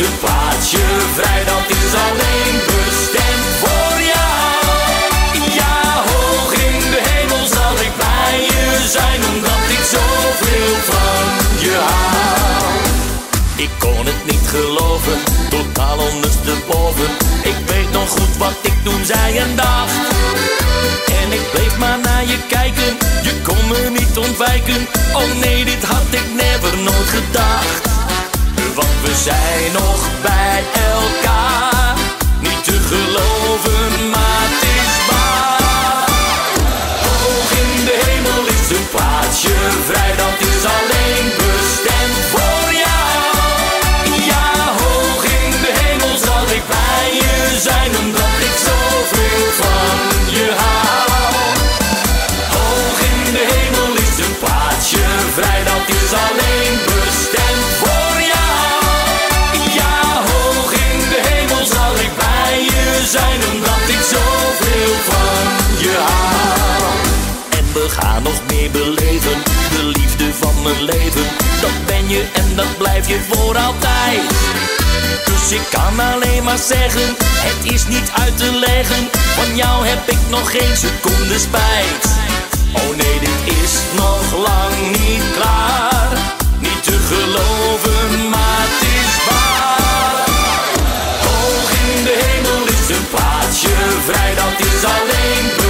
is een plaatsje vrij, dat is alleen bestemd voor jou. Ja, hoog in de hemel zal ik bij je zijn, omdat ik zoveel van je hou. Ik kon het niet geloven, totaal ondersteboven. Ik weet nog goed wat ik toen zei en dacht. En ik bleef maar naar je kijken, je kon me niet ontwijken. Oh nee, dit had ik never nooit gedacht. Want we zijn nog bij elkaar, niet te geloven, maar het is waar. Hoog in de hemel is een plaatsje vrij, dat is alleen bestemd voor jou. Ja, hoog in de hemel zal ik bij je zijn, omdat ik zoveel van je hou. Hoog in de hemel is een plaatsje vrij, dat is alleen we gaan nog meer beleven, de liefde van mijn leven. Dat ben je en dat blijf je voor altijd. Dus ik kan alleen maar zeggen, het is niet uit te leggen. Van jou heb ik nog geen seconde spijt. Oh nee, dit is nog lang niet klaar. Niet te geloven, maar het is waar. Hoog in de hemel is een plaatsje vrij, dat is alleen